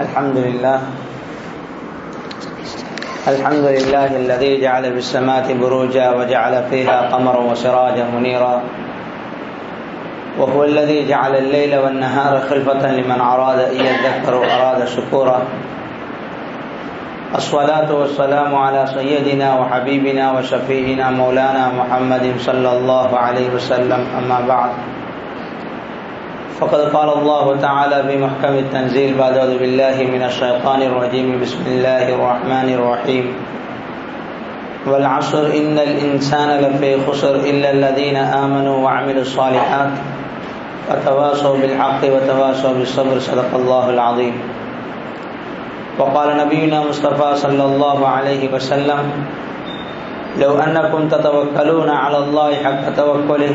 الحمد لله. الحمد لله الذي جعل في السماء بروجا وجعل فيها قمرا وسراجا منيرا. وهو الذي جعل الليل والنهار خلفة لمن أراد أن يذكر وأراد شكورا. الصلاة والسلام على سيدنا وحبيبنا وشفيعنا مولانا محمد صلى الله عليه وسلم. أما بعد. فقد قال الله تعالى في محكم التنزيل بعد أعوذ بالله من الشيطان الرجيم. بسم الله الرحمن الرحيم. والعصر إن الإنسان لفي خسر إلا الذين آمنوا وعملوا الصالحات وتواصوا بالحق وتواصوا بالصبر. صدق الله العظيم. وقال نبينا مصطفى صلى الله عليه وسلم لو أنكم تتوكلون على الله حق توكله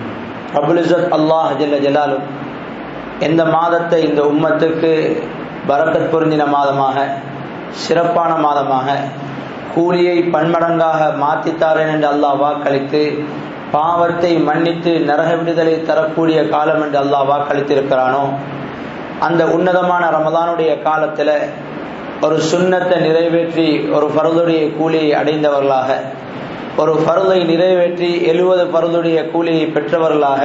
ரபுல் அல்லாஹ் ஜல்ல ஜலாலு. எந்த மாதத்தை இந்த உம்மத்துக்கு பரக்கத் பொருந்தின மாதமாக சிறப்பான மாதமாக கூலியை பன்மடங்காக மாற்றித்தாரேன் என்று அல்லாஹ் வாக்களித்து பாவத்தை மன்னித்து நரக விடுதலை தரக்கூடிய காலம் என்று அல்லாஹ் வாக்களித்திருக்கிறானோ அந்த உன்னதமான ரமதானுடைய காலத்தில் ஒரு சுண்ணத்தை நிறைவேற்றி ஒரு பரதுடைய கூலியை அடைந்தவர்களாக ஒரு பருதை நிறைவேற்றி எழுபது பருதுடைய கூலியை பெற்றவர்களாக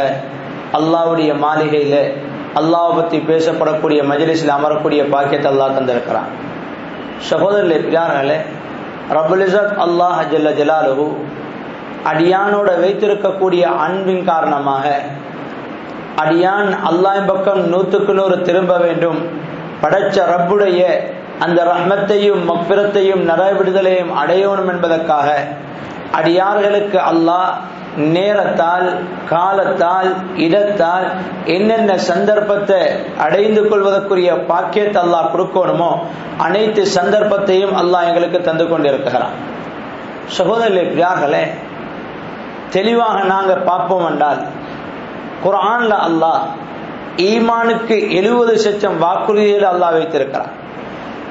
அல்லாவுடைய மாளிகையில் அல்லாவை பற்றி பேசப்படக்கூடிய மஜலிஸில் அமரக்கூடிய பாக்கியத்தை அல்லாஹ் தந்திருக்கிறான். சகோதரர்களே பிரியார்களே ரபுலிசத் அல்லாஹ் ஜல்ல ஜலாலுஹு அடியானோட வைத்திருக்கக்கூடிய அன்பின் காரணமாக அடியான் அல்லாஹ் பக்கம் நூற்றுக்கு நூறு திரும்ப வேண்டும். படைச்ச ரப்புடைய அந்த ரஹ்மத்தையும் மக்பிரத்தையும் நரவிடுதலையும் அடையணும் என்பதற்காக அடியார்களுக்கு அல்லாஹ் நேரத்தால் காலத்தால் இடத்தால் என்னென்ன சந்தர்ப்பத்தை அடைந்து கொள்வதற்குரிய பாக்கியத்தை அல்லாஹ் கொடுக்கணுமோ அனைத்து சந்தர்ப்பத்தையும் அல்லாஹ் எங்களுக்கு தந்து கொண்டிருக்கிறான். சகோதரர்களே பிரியார்களே தெளிவாக நாங்கள் பார்ப்போம் என்றால் குரான்ல அல்லாஹ் ஈமானுக்கு எழுபது சச்சம் வாக்குறுதியில் அல்லாஹ் வைத்திருக்கிறான்.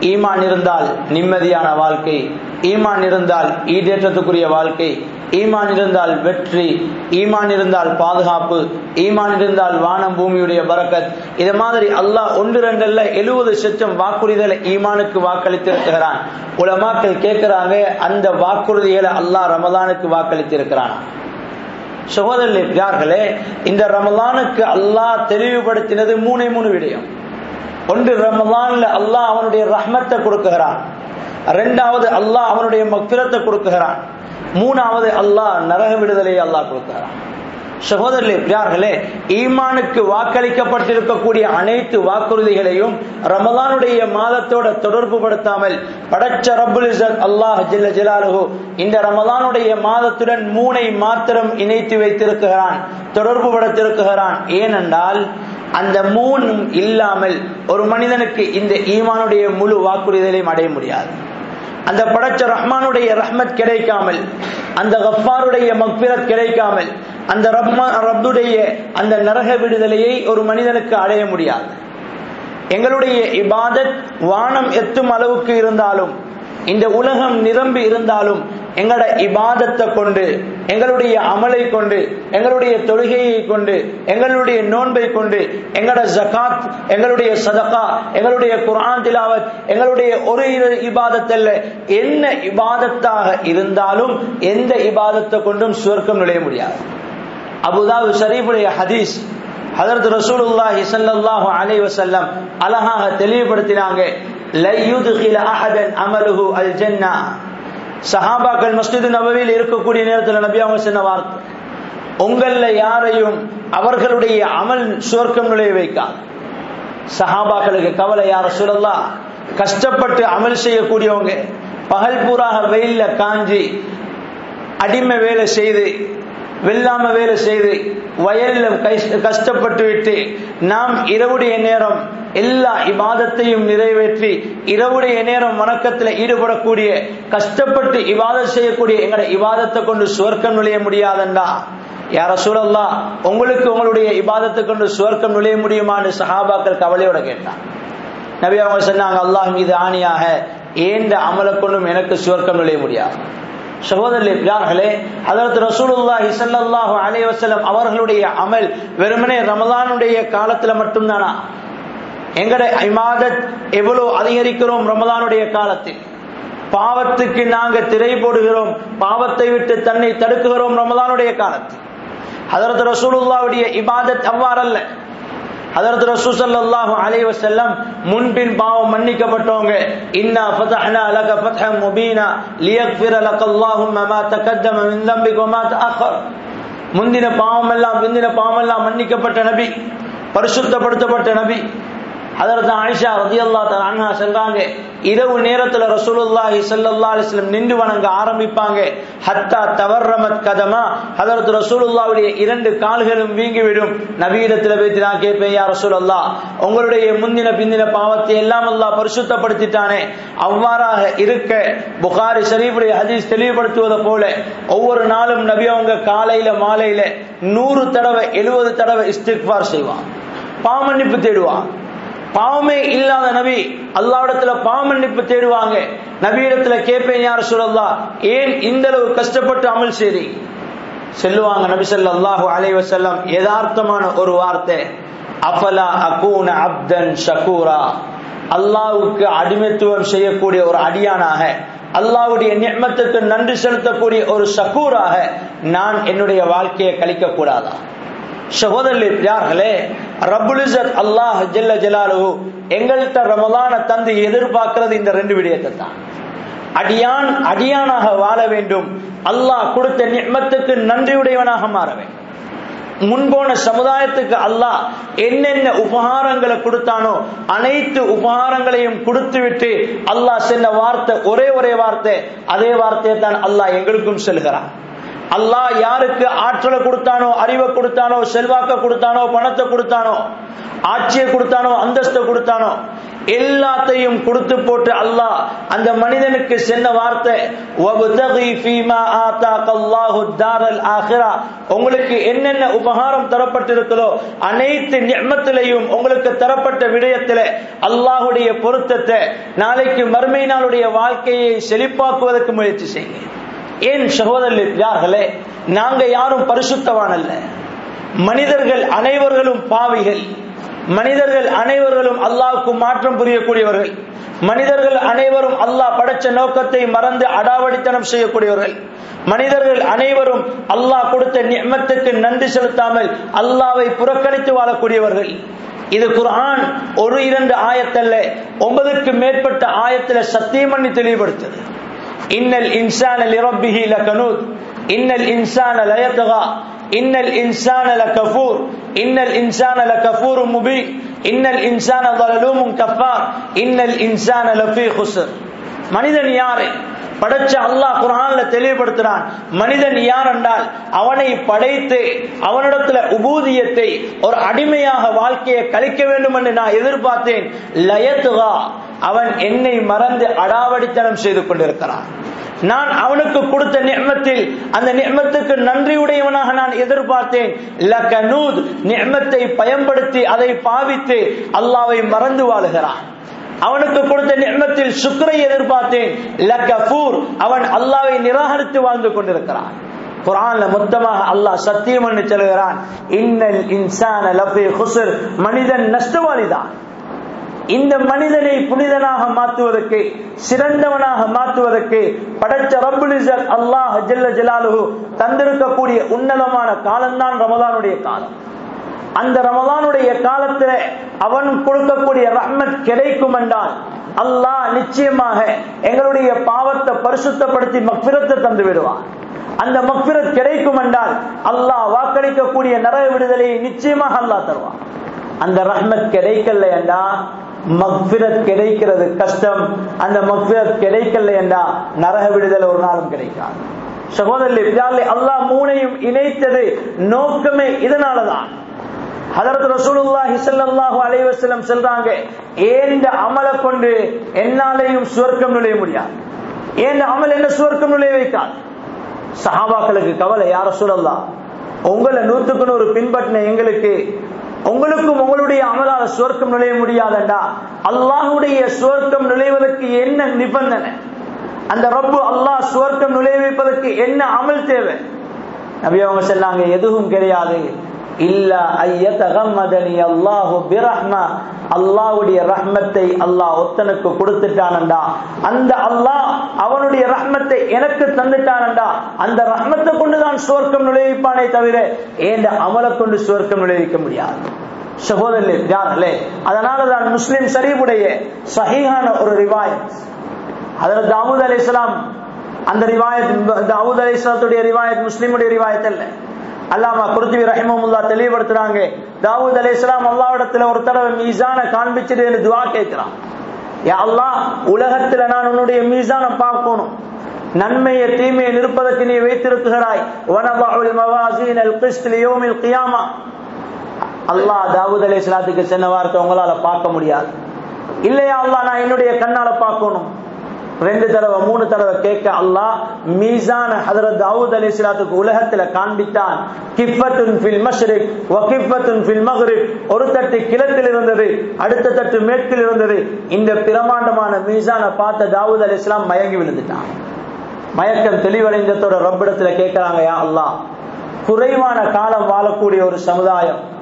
ஈமான் இருந்தால் நிம்மதியான வாழ்க்கை ஈமான் இருந்தால் ஈடேற்றத்துக்குரிய வாழ்க்கை ஈமான் இருந்தால் வெற்றி ஈமான் இருந்தால் பாதுகாப்பு ஈமான் இருந்தால் வானம் பூமியுடைய பறக்கத். இது மாதிரி அல்லாஹ் ஒன்று ரெண்டல்ல எழுபது சச்சம் வாக்குறுதிகளை ஈமானுக்கு வாக்களித்திருக்கிறான். உலமாக்கள் கேட்கிறாங்க அந்த வாக்குறுதிகளை அல்லாஹ் ரமதானுக்கு வாக்களித்திருக்கிறான். சகோதரர்களே இந்த ரமலானுக்கு அல்லாஹ் தெளிவுபடுத்தினது மூணே மூணு விடயம். ஒன்று ரமலான்ல அல்லாஹ் அவனுடைய ரஹ்மத்தை கொடுக்குகிறான். ரெண்டாவது அல்லாஹ் அவனுடைய மக்கிரத்தை கொடுக்குகிறான். மூணாவது அல்லாஹ் நரக விடுதலையை அல்லாஹ் கொடுக்குறான். சகோதரர்களே பிரியார்களே ஈமானுக்கு வாக்களிக்கப்பட்டிருக்கக்கூடிய அனைத்து வாக்குறுதிகளையும் ரமலானுடைய மாதத்தோட தொடர்பு படுத்தாமல் படச்ச ரபுல் அல்லாஹ் ஜில்ல ஜிலாலுஹு இந்த ரமலானுடைய மாதத்துடன் மூனை மாத்திரம் இணைத்து வைத்திருக்கிறான் தொடர்பு படுத்திருக்கிறான். ஏனென்றால் அந்த மூன் இல்லாமல் ஒரு மனிதனுக்கு இந்த ஈமானுடைய முழு வாக்குறுதிகளையும் அடைய முடியாது. அந்த படைச்ச ரஹ்மானுடைய ரஹ்மத் கிடைக்காமல் அந்த கஃபாருடைய மக்பிரத் கிடைக்காமல் அந்த ரஹ்மா ரப்புடைய அந்த நரக விடுதலையை ஒரு மனிதனுக்கு அடைய முடியாது. எங்களுடைய இபாதத் வானம் எத்தும் அளவுக்கு இருந்தாலும் இந்த உலகம் நிரம்பி இருந்தாலும் எங்களோட இபாதத்தை கொண்டு எங்களுடைய அமலை கொண்டு எங்களுடைய தொழுகையை கொண்டு எங்களுடைய நோன்பை கொண்டு எங்களோட ஜகாத் எங்களுடைய சதகா எங்களுடைய குரான் திலாவத் எங்களுடைய ஒரு இபாதத்தல்ல என்ன இபாதத்தாக இருந்தாலும் எந்த இபாதத்தை கொண்டும் சுவர்க்கம் நுழைய முடியாது. அபுதாபு ஷரீஃபுடைய ஹதீஸ் ஹதரத் ரசூலுல்லாஹி ஸல்லல்லாஹு அலைஹி வஸல்லம் அழகாக தெளிவுபடுத்தினாங்க. அமலுஹு அல் ஜன்னா சஹாபாக்கள் மஸ்ஜித் நபவியில் இருக்கக்கூடிய நேரத்தில் நபி அவங்க சொன்ன வார்த்தை உங்கள யாரையும் அவர்களுடைய அமல் சுவர்க்கம் நுழைய வைக்காது சஹாபாக்களுக்கு கவலை யார சொல்லலாம் கஷ்டப்பட்டு அமல் செய்யக்கூடியவங்க பகல் பூராக வெயில்ல காஞ்சி அடிமை வேலை செய்து வெல்லாம வேலை செய்து வயலிலும் கஷ்டப்பட்டு விட்டு நாம் இரவுடைய நேரம் எல்லா இபாதத்தையும் நிறைவேற்றி இரவுடைய நேரம் வணக்கத்தில் ஈடுபடக்கூடிய கஷ்டப்பட்டு இவாதம் செய்யக்கூடிய எங்களை இவாதத்தை கொண்டு சுவர்க்கம் நுழைய முடியாதண்டா? யார சூழல்லா உங்களுக்கு உங்களுடைய இபாதத்தை கொண்டு சுவர்க்கம் நுழைய முடியுமான்னு சஹாபாக்கள் கவலையோட கேட்டான் நபி அவங்க சொன்னாங்க அல்லாஹ் மீது ஆணியாக ஏந்த அமலை கொண்டும் எனக்கு சுவர்க்கம் நுழைய முடியாது? சகோதரர்களே அதற்கு ரசூலுல்லாஹி ஸல்லல்லாஹு அலைவசலம் அவர்களுடைய அமல் வெறுமனே ரமதானுடைய காலத்துல மட்டும்தானா? எங்கட இமாதத் எவ்வளவு அதிகரிக்கிறோம் ரமதானுடைய காலத்தில்? பாவத்துக்கு நாங்க திரை போடுகிறோம் பாவத்தை விட்டு தன்னை தடுக்குகிறோம் ரமதானுடைய காலத்தில். அதற்கு ரசூலுல்லாவுடைய இபாதத் அவ்வாறல்ல. அதற்கு ரசூல் ஸல்லல்லாஹு அலைஹி வஸல்லம் முன்பின் பாவம் மன்னிக்கப்பட்டவங்க இன்னா ஃபதஹ்னா லக ஃபத்ஹன் முபீனா லியக்ஃபிர லக்கல்லாஹும்ம மா தகத்தம மின் தம்பிக வமா தஅக்கர் முந்தின பாவம் எல்லாம் பிந்தின பாவம் எல்லாம் மன்னிக்கப்பட்ட நபி பரிசுத்தப்படுத்தப்பட்ட நபி அதற்கு ஆயிஷா ரதி அல்லா அண்ணா சொல்றாங்க இரவு நேரத்துல ரசூலுல்லாஹி ஸல்லல்லாஹு அலைஹி வஸல்லம் நின்று வணங்க ஆரம்பிப்பாங்க. ஹத்தா தவர்ரமத் கதமா. ஹதரத் ரசூலுல்லாஹ்வுடைய இரண்டு கால்களும் வீங்கிவிடும். நபியிடத்துல போய் நான் கேட்பேன் யா ரசூலுல்லாஹ் உங்களுடைய முந்தின பிந்தின பாவத்தை எல்லாம் அல்லாஹ் பரிசுத்தப்படுத்திட்டானே. அவ்வாறாக இருக்க புகாரி ஷரீஃபுடைய ஹதீஸ் தெளிவுபடுத்துவதை போல ஒவ்வொரு நாளும் நபி அவங்க காலையில மாலையில நூறு தடவை எழுபது தடவை இஸ்திக்பார் செய்வான். பாமன்னிப்பு தேடுவான். பாவமே இல்லாத நபி அல்லாவிடத்துல பாவமன்னிப்பு தேடுவாங்க. நபியிடத்துல கேட்பேன் யார் சொல்லல்லா ஏன் இந்த அளவு கஷ்டப்பட்டு அமல் செய்தி? செல்லுவாங்க நபி ஸல்லல்லாஹு அலைஹி செல்லம் யதார்த்தமான ஒரு வார்த்தை. அஃபலா அகூன அப்தன் ஷகூரா? அல்லாவுக்கு அடிமைத்துவம் செய்யக்கூடிய ஒரு அடியானாக அல்லாஹ்வுடைய நியமத்துக்கு நன்றி செலுத்தக்கூடிய ஒரு ஷகூராக நான் என்னுடைய வாழ்க்கையை கழிக்க கூடாதா சகோதரர்களே ரபுலிசத் அல்லாஹ் ஜெல்ல ஜலாலு எங்கள்கிட்ட ரமலான தந்து எதிர்பார்க்கிறது இந்த ரெண்டு விடயத்தை தான் அடியான் அடியானாக வாழ வேண்டும். அல்லாஹ் கொடுத்த நிமத்துக்கு நன்றியுடையவனாக மாற வேண்டும். முன்போன சமுதாயத்துக்கு அல்லாஹ் என்னென்ன உபகாரங்களை கொடுத்தானோ அனைத்து உபகாரங்களையும் கொடுத்து விட்டு அல்லாஹ் சென்ன வார்த்தை ஒரே ஒரே வார்த்தை அதே வார்த்தையை தான் அல்லாஹ் எங்களுக்கும் செல்கிறான். அல்லாஹ் யாருக்கு ஆற்றலை கொடுத்தானோ அறிவை கொடுத்தானோ செல்வாக்க கொடுத்தானோ பணத்தை கொடுத்தானோ ஆட்சியை கொடுத்தானோ அந்தஸ்தை கொடுத்தானோ எல்லாத்தையும் கொடுத்து போட்டு அல்லாஹ் அந்த மனிதனுக்கு சென்ன வார்த்தை உங்களுக்கு என்னென்ன உபகாரம் தரப்பட்டிருக்கிறதோ அனைத்து நியமத்திலையும் உங்களுக்கு தரப்பட்ட விடயத்தில் அல்லாஹுடைய பொருத்தத்தை நாளைக்கு மறுமை நாளுடைய வாழ்க்கையை செழிப்பாக்குவதற்கு முயற்சி செய்யுங்க ஏன் சகோதரர்களே யார்களே நாங்க யாரும் பரிசுத்தவான் அல்ல. மனிதர்கள் அனைவர்களும் பாவிகள். மனிதர்கள் அனைவர்களும் அல்லாவுக்கு மாற்றம் புரியக்கூடியவர்கள். மனிதர்கள் அனைவரும் அல்லாஹ் படைச்ச நோக்கத்தை மறந்து அடாவடித்தனம் செய்யக்கூடியவர்கள். மனிதர்கள் அனைவரும் அல்லாஹ் கொடுத்த நியமத்துக்கு நன்றி செலுத்தாமல் அல்லாவை புறக்கணித்து வாழக்கூடியவர்கள். இது குர்ஆன் ஒரு இரண்டு ஆயத்தல்ல ஒன்பதுக்கு மேற்பட்ட ஆயத்தில் சத்தியம் பண்ணி தெளிவுபடுத்தது. இன்னல் இன்சான லிரப்பிஹி லகனூத் இன்னல் இன்சான லயத்கா இன்னல் இன்சான லகஃபூர் இன்னல் இன்சான லகஃபூர் முபீன் இன்னல் இன்சான ظلوم கஃபார் இன்னல் இன்சான லஃபீ خسر மனிதன் யாரு படைச்ச அல்லாஹ் குரான்ல தெளிவுபடுத்துறான். மனிதன் யார் என்றால் அவனை படைத்து அவனிடத்துல உபூதியத்தை ஒரு அடிமையாக வாழ்க்கையை கழிக்க வேண்டும் என்று நான் எதிர்பார்த்தேன். லயத்துகா அவன் என்னை மறந்து அடாவடித்தனம் செய்து கொண்டிருக்கிறான். நான் அவனுக்கு கொடுத்த நியமத்தில் அந்த நியமத்துக்கு நன்றியுடையவனாக நான் எதிர்பார்த்தேன். நியமத்தை பயன்படுத்தி அதை பாவித்து அல்லாவை மறந்து வாழுகிறான். அவனுக்கு கொடுத்த நிர்மத்தில் சுக்கரை எதிர்பார்த்தேன். லகஃபூர் அவன் அல்லாவை நிராகரித்து வாழ்ந்து கொண்டிருக்கிறான். குரான்ல மொத்தமாக அல்லாஹ் சத்தியம் என்று சொல்கிறான். இன்னல் இன்சான லஃபி ஹுசர் மனிதன் நஷ்டவாளிதான். இந்த மனிதனை புனிதனாக மாற்றுவதற்கு சிறந்தவனாக மாற்றுவதற்கு படைச்ச ரபுலிசர் அல்லாஹ் ஜல்ல ஜலாலுஹு தந்திருக்கக்கூடிய உன்னதமான காலம்தான் ரமதானுடைய காலம். அந்த ரமதானுடைய காலத்துல அவன் கொடுக்கக்கூடிய ரஹ்மத் கிடைக்கும் என்றால் அல்லாஹ் நிச்சயமாக எங்களுடைய பாவத்தை பரிசுத்தப்படுத்தி மக்பிரத்தை தந்து விடுவான். அந்த மக்பிரத் கிடைக்கும் என்றால் அல்லாஹ் வாக்களிக்கக்கூடிய நரக விடுதலையை நிச்சயமாக அல்லாஹ் தருவான். அந்த ரஹ்மத் கிடைக்கல என்றா மக்பிரத் கிடைக்கிறது கஷ்டம். அந்த மக்பிரத் கிடைக்கல என்றா நரக விடுதலை ஒரு நாளும் கிடைக்காது. சகோதரர்களே அல்லாஹ் மூனையும் இணைத்தது நோக்கமே இதனாலதான். ஹதரத் ரசூலுல்லாஹி ஸல்லல்லாஹு அலைஹி வஸல்லம் சொல்றாங்க ஏந்த அமல கொண்டு என்னாலையும் சுவர்க்கம் நுழைய முடியாது? ஏந்த அமல் என்ன சுவர்க்கம் நுழைய வைக்காது சஹாபாக்களுக்கு கவலை யார சொல்லலாம் உங்களை நூத்துக்கு நூறு பின்பற்றின எங்களுக்கு உங்களுக்கும் உங்களுடைய அமலால சுவர்க்கம் நுழைய முடியாதண்டா? அல்லாஹுடைய சுவர்க்கம் நுழைவதற்கு என்ன நிபந்தனை? அந்த ரப்பு அல்லாஹ் சுவர்க்கம் நுழைய வைப்பதற்கு என்ன அமல் தேவை? நபி அவங்க சொன்னாங்க எதுவும் கிடையாது. இல்ல ஐயதகம்மதனி அல்லாஹு பிரஹ்மா. அல்லாஹ்வுடைய ரஹ்மத்தை அல்லாஹ் ஒத்தனுக்கு கொடுத்துட்டானண்டா. அந்த அல்லாஹ் அவனுடைய ரஹ்மத்தை எனக்கு தந்துட்டானண்டா. அந்த ரஹ்மத்தை கொண்டு தான் சுவர்க்கம் நுழைவிப்பானே தவிர ஏண்ட அமலை கொண்டு சுவர்க்கம் நுழைவிக்க முடியாது. சகோதரர்களே யார்களே அதனாலதான் முஸ்லிம் ஷரீஃபுடைய சஹீஹான ஒரு ரிவாய் அதில் தாவூத் அலி இஸ்லாம் அந்த ரிவாயத் தாவூத் அலி இஸ்லாத்துடைய ரிவாயத் முஸ்லிமுடைய ரிவாயத் அல்ல. அல்லாமா குருத்துவி ரஹிமமுல்லா தெளிவுபடுத்துறாங்க. தாவூத் அலி இஸ்லாம் அல்லாவிடத்துல ஒரு தடவை மீசான காண்பிச்சுட்டு துவா கேட்கிறான். அல்லா உலகத்துல நான் உன்னுடைய மீசான பார்க்கணும். நன்மையை தீமையை நிற்பதற்கு நீ வைத்திருக்கிறாய் வனபாவுல் அல்லாஹ் தாவூத் அலி இஸ்லாத்துக்கு சென்ன வார்த்தை உங்களால பார்க்க முடியாது. இல்லையா அல்லா நான் என்னுடைய கண்ணால பார்க்கணும். ரெண்டு தடவை மூணு தடவை கேட்க அல்லாஹ் மீசான ஹதரத் தாவூத் அலி இஸ்லாத்துக்கு உலகத்துல காண்பித்தான். கிஃபத்துன் ஃபில் மஷ்ரிக் வ கிஃபத்துன் ஃபில் ஒரு தட்டு கிழக்கில் இருந்தது அடுத்த தட்டு மேற்கில் இருந்தது. இந்த பிரமாண்டமான மீசான பார்த்த தாவூத் அலி இஸ்லாம் மயங்கி விழுந்துட்டான். மயக்கம் தெளிவடைந்ததோட ரப்பிடத்துல கேட்கிறாங்க யா அல்லாஹ் குறைவான காலம் வாழக்கூடிய ஒரு சமுதாயம்.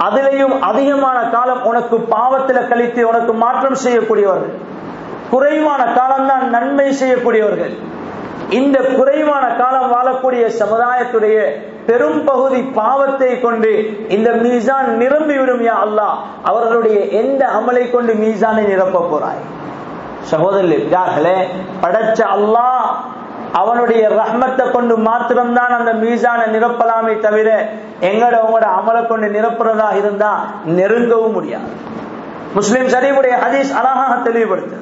அதிலையும் அதிகமான காலம் உனக்கு பாவத்துல கழித்து உனக்கு மாற்றம் செய்யக்கூடியவர்கள். குறைவான காலம்தான் நன்மை செய்யக்கூடியவர்கள். இந்த குறைவான காலம் வாழக்கூடிய சமுதாயத்துடைய பெரும் பகுதி பாவத்தை கொண்டு இந்த மீசான் நிரம்பிவிடும் யா அல்லாஹ். அவர்களுடைய எந்த அமலை கொண்டு மீசானை நிரப்ப போறாய்? சகோதரர்களே படைச்ச அல்லாஹ் அவனுடைய ரஹ்மத்தை கொண்டு மாத்திரம்தான் அந்த மீசானை நிரப்பலாமே தவிர எங்கட உங்களோட அமலை கொண்டு நிரப்புறதா இருந்தா நெருங்கவும் முடியாது. முஸ்லிம் சரீபுடைய ஹதீஸ் அழகாக தெளிவுபடுத்து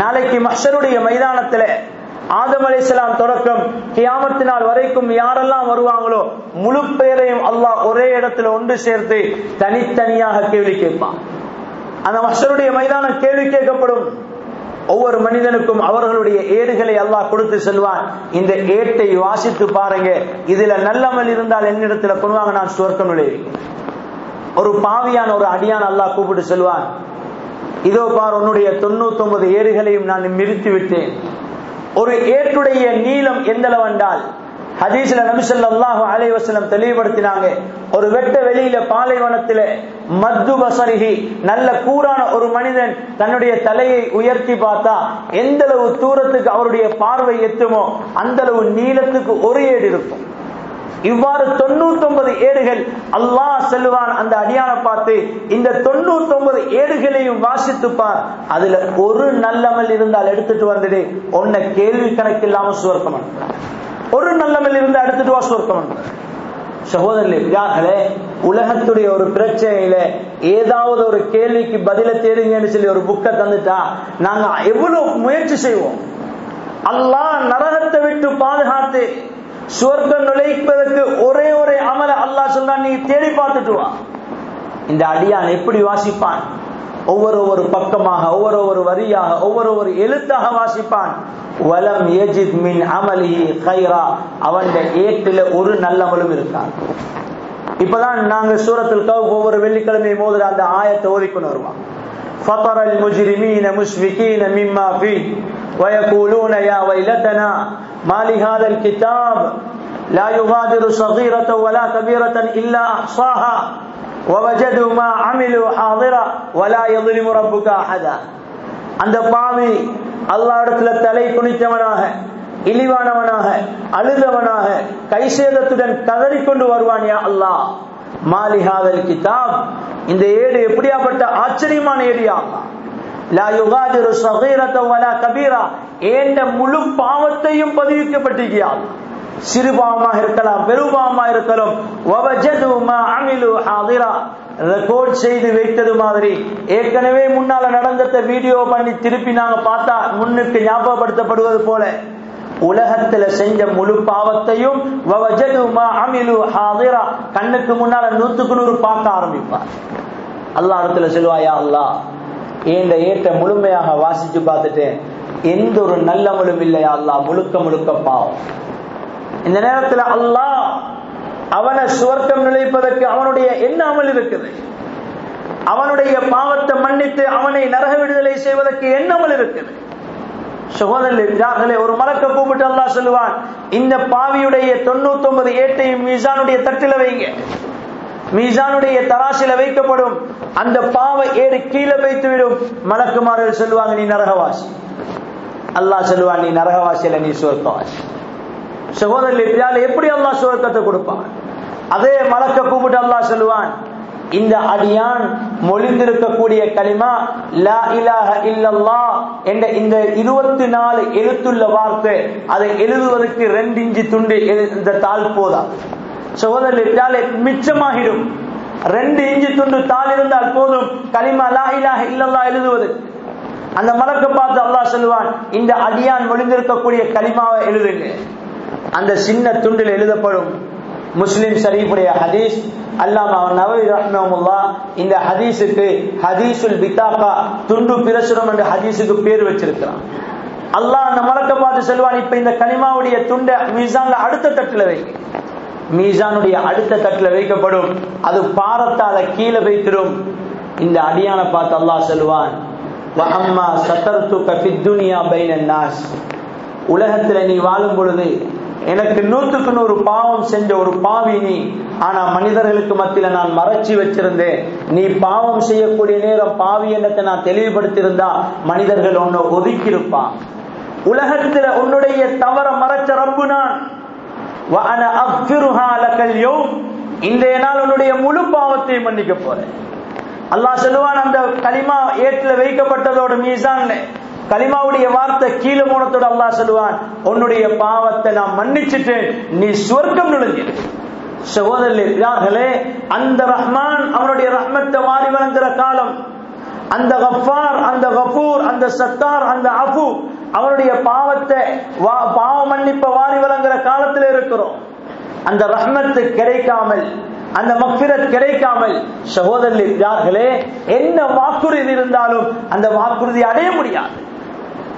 நாளைக்கு மஷருடைய மைதானத்துல ஆதம் அலிஸ்லாம் தொடக்கம் கியாமத்து நாள் வரைக்கும் யாரெல்லாம் வருவாங்களோ முழு பேரையும் அல்லாஹ் ஒரே இடத்துல ஒன்று சேர்த்து தனித்தனியாக கேள்வி கேட்பான். அந்த மஷருடைய மைதானம் கேள்வி கேட்கப்படும். ஒவ்வொரு மனிதனுக்கும் அவர்களுடைய ஏடுகளை அல்லாஹ் கொடுத்து செல்வான். இந்த ஏட்டை வாசித்து பாருங்க. இதுல நல்லமல் இருந்தால் என்னிடத்துல கொள்வாங்க நான் சுவர்க்கம் நுழைவேன் ஒரு பாவியான ஒரு அடியான் அல்லாஹ் கூப்பிட்டு செல்வான். இதோ பார் உன்னுடைய தொண்ணூத்தி ஒன்பது ஏடுகளையும் நான் மிரித்து விட்டேன். ஒரு ஏற்றுடைய நீளம் எந்த அளவென்றால் ஹதீஸ்ல நபிசல்லாஹு அலை தெளிவுபடுத்தினாங்க. ஒரு வெட்ட வெளியில பாலைவனத்தில மத்து பசரிகி நல்ல கூறான ஒரு மனிதன் தன்னுடைய தலையை உயர்த்தி பார்த்தா எந்த அளவு தூரத்துக்கு அவருடைய பார்வை எத்துமோ அந்த அளவு நீளத்துக்கு ஒரு ஏடு இருக்கும். இவ்வாறு தொண்ணூத்தொன்பது ஏடுகள் அல்லாஹ் செல்வான் அந்த அடியான பார்த்து இந்த தொண்ணூத்தி ஒன்பது ஏடுகளையும் வாசித்துப்பார். அதுல ஒரு நல்லமல் இருந்தால் எடுத்துட்டு வந்துடு உன்னை கேள்வி கணக்கு இல்லாம சுவர்க்கம்? ஒரு நல்லமல் இருந்தால் எடுத்துட்டு வா சுவர்க்கம்? சகோதரர்களே உலகத்துடைய ஒரு பிரச்சனையில ஏதாவது ஒரு கேள்விக்கு பதில தேடுங்கன்னு சொல்லி ஒரு புக்கை தந்துட்டா நாங்க எவ்வளவு முயற்சி செய்வோம்? அல்லாஹ் நரகத்தை விட்டு பாதுகாத்து சுவர்க்கம் நுழைப்பதற்கு ஒரே ஒரே அமல அல்லாஹ் சொல்றான் நீ தேடி பார்த்துட்டு வா இந்த அடியான் எப்படி வாசிப்பான் ஒவ்வொரு ஒரு பக்கமாக ஒவ்வொரு ஒரு வரியாக ஒவ்வொரு ஒரு எழுத்தாக வாசிப்பான் வலம் ஏஜித் மின் அமலி கைரா அவன் ஏட்டில ஒரு நல்லமலும் இருக்கான் இப்பதான் நாங்க சூரத்தில் கவு ஒவ்வொரு வெள்ளிக்கிழமை மோதுற அந்த ஆயத்தை ஓதிக்கொண்டு வருவான் فطر المجرمين مشفقين مما فيه ويقولون يا ويلتنا ما لهذا الكتاب لا يغادر صغيرة ولا كبيرة إلا أحصاها ووجدوا ما عملوا حاضرا ولا يظلم ربك أحدا அந்த பாவி அல்லாஹ் இடத்துல தலை குனித்தவனாக இழிவானவனாக அழுதவனாக கைசேதத்துடன் கதறிக்கொண்டு வருவான் யா அல்லாஹ் மாலிஹாதல் கிதாப் இந்த ஏடு எப்படியாப்பட்ட ஆச்சரியமான ஏடியா லா ஏண்ட முழு பாவத்தையும் பதிவிக்கப்பட்டிருக்கியா சிறு பாவமாக இருக்கலாம். பெருபாவமாக இருக்கலாம் அமிலு ரெக்கார்ட் செய்து வைத்தது மாதிரி. ஏற்கனவே முன்னால நடந்த வீடியோ பண்ணி திருப்பி நாங்க பார்த்தா முன்னுக்கு ஞாபகப்படுத்தப்படுவது போல. உலகத்துல செஞ்ச முழு பாவத்தையும் கண்ணுக்கு முன்னால நூத்துக்கு நூறு பார்க்க ஆரம்பிப்பார். அல்லா செல்வாயா அல்லாஹ் இந்த ஏண்ட ஏற்ற முழுமையாக வாசிச்சு பார்த்துட்டு எந்த ஒரு நல்லமலும் இல்லையா அல்லா முழுக்க முழுக்க பாவம். இந்த நேரத்துல அல்லாஹ் அவனை சுவர்க்கம் நிலைப்பதற்கு அவனுடைய என்ன அமல் இருக்குது? அவனுடைய பாவத்தை மன்னித்து அவனை நரக விடுதலை செய்வதற்கு என்ன அமல் இருக்குது? சகோதரர்களே ஒரு மலக்க கூப்பிட்டு அல்லாஹ் சொல்லுவான் இந்த பாவியுடைய தொண்ணூத்தி ஒன்பது ஏட்டையும் மீசானுடைய தட்டில வைங்க. மீசானுடைய தராசில வைக்கப்படும் அந்த பாவை ஏறி கீழே வைத்து விடும் மலக்குமார்கள் சொல்லுவாங்க நீ நரகவாசி. அல்லாஹ் சொல்லுவான் நீ நரகவாசியில நீ சுவர்க்கவாசி. சகோதரர்களே எப்படி அல்லாஹ் சுவர்க்கத்தை கொடுப்பான்? அதே மலக்க கூப்பிட்டு அல்லாஹ் சொல்லுவான் இந்த அடியான் மொழிந்திருக்கக்கூடிய களிமா லா இலாஹ இல்லல்லா என்ற இந்த இருபத்தி நாலு எழுத்துள்ள வார்த்தை அதை எழுதுவதற்கு ரெண்டு இஞ்சி துண்டு இந்த தாள் போதா சகோதரர்களே மிச்சமாகிடும். ரெண்டு இஞ்சி துண்டு தாள் இருந்தால் போதும். களிமா லா இல்லல்லா எழுதுவது. அந்த மலக்க பார்த்து அல்லாஹ் சொல்லுவான் இந்த அடியான் ஒளிந்திருக்கக்கூடிய களிமாவை எழுதுங்க. அந்த சின்ன துண்டில் எழுதப்படும். முஸ்லிம் ஷரீஃபுடைய ஹதீஸ் அல்லாம நவவி ரஹ்மமுல்லா இந்த ஹதீஸுக்கு ஹதீசுல் பித்தாக்கா துண்டு பிரசுரம் என்ற ஹதீஸுக்கு பேர் வச்சிருக்கிறான். அல்லாஹ் அந்த மலக்க பார்த்து சொல்லுவான் இப்ப இந்த கனிமாவுடைய துண்டை மீசான்ல அடுத்த தட்டுல வைங்க. மீசானுடைய அடுத்த தட்டுல வைக்கப்படும். அது பாரத்தால கீழே வைத்திடும் இந்த அடியான பார்த்து அல்லாஹ் சொல்லுவான் அம்மா சத்தர்துக ஃபித்துனியா பைனன் நாஸ். உலகத்துல நீ வாழும் பொழுது எனக்கு நூத்துக்கு நூறு பாவம் செஞ்ச ஒரு பாவி நீ. ஆனா மனிதர்களுக்கு மத்தியில நான் மறைச்சி வச்சிருந்தேன். நீ பாவம் செய்யக்கூடிய நேரம் பாவி எண்ணத்தை நான் தெளிவுபடுத்தியிருந்தா மனிதர்கள் உன்னை ஒதுக்கியிருப்பான். உலகத்துல உன்னுடைய தவற மறைச்ச ரப்பு நான். இன்றைய நாள் உன்னுடைய முழு பாவத்தையும் மன்னிக்க போறேன். அல்லாஹ் சொல்லுவான் அந்த களிமா ஏற்றுல வைக்கப்பட்டதோட மீசான் கலிமாவுடைய வார்த்தை கீழே மூலத்தோட அல்லாஹ் சொல்லுவான் உன்னுடைய பாவத்தை நான் மன்னிச்சுட்டேன். நீ சொர்க்கம் நுழைஞ்சிரு சகோதரர்களே அந்த ரஹ்மான் அவனுடைய ரஹ்மத்தை மாறி வளர்ந்துற காலம். அந்த கஃபார் அந்த கஃபூர் அந்த சத்தார் அந்த அபு அவனுடைய பாவத்தை பாவ மன்னிப்ப வாரி வழங்குற காலத்தில் இருக்கிறோம். அந்த ரஹ்மத்து கிடைக்காமல் அந்த மக்பிரத் கிடைக்காமல் சகோதரர்களே என்ன வாக்குறுதி இருந்தாலும் அந்த வாக்குறுதி அடைய முடியாது.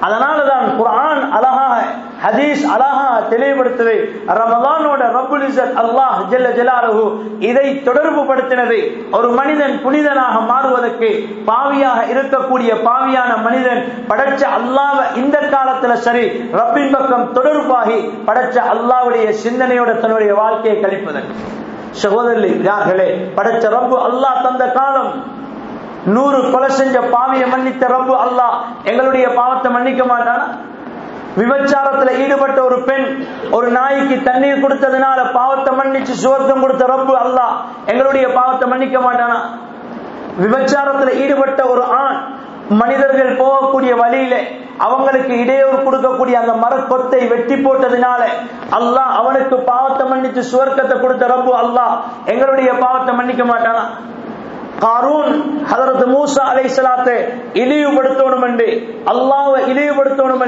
அதனாலதான் குரான் அழகாக ஹதீஸ் அழகா தெளிவுபடுத்தது. ரமலானோட ரப்புல் அல்லாஹ் ஜல்ல ஜலாலுஹு இதை தொடர்பு படுத்தினது ஒரு மனிதன் புனிதனாக மாறுவதற்கு பாவியாக இருக்கக்கூடிய பாவியான மனிதன் படைச்ச அல்லாஹ இந்த காலத்துல சரி ரப்பின் பக்கம் தொடர்பாகி படைச்ச அல்லாஹ்வுடைய சிந்தனையோட தன்னுடைய வாழ்க்கையை கழிப்பதற்கு. சகோதரர்களே படைச்ச ரப்பு அல்லாஹ் தந்த காலம். நூறு கொலை செஞ்ச பாவியை மன்னித்த ரப்பு அல்லாஹ். எங்களுடைய பாவத்தை மன்னிக்க மாட்டானா விபச்சாரத்துல ஈடுபட்ட ஒரு பெண் ஒரு நாய்க்கு தண்ணீர் கொடுத்ததுனால பாவத்தை மன்னிச்சு சுவர்க்கம் கொடுத்த ரப்பு அல்லாஹ் எங்களுடைய பாவத்தை மன்னிக்க மாட்டானா? விபச்சாரத்துல ஈடுபட்ட ஒரு ஆண் மனிதர்கள் போகக்கூடிய வழியில அவங்களுக்கு இடையூறு கொடுக்கக்கூடிய அந்த மரக்கொத்தை வெட்டி போட்டதுனால அல்லாஹ் அவனுக்கு பாவத்தை மன்னிச்சு சுவர்க்கத்தை கொடுத்த ரப்பு அல்லாஹ் எங்களுடைய பாவத்தை மன்னிக்க மாட்டானா? காரூன் ஹதரத் மூசா அலை சலாத்தை இழிவுபடுத்தணும் அல்லாவை இழிவுபடுத்தணும்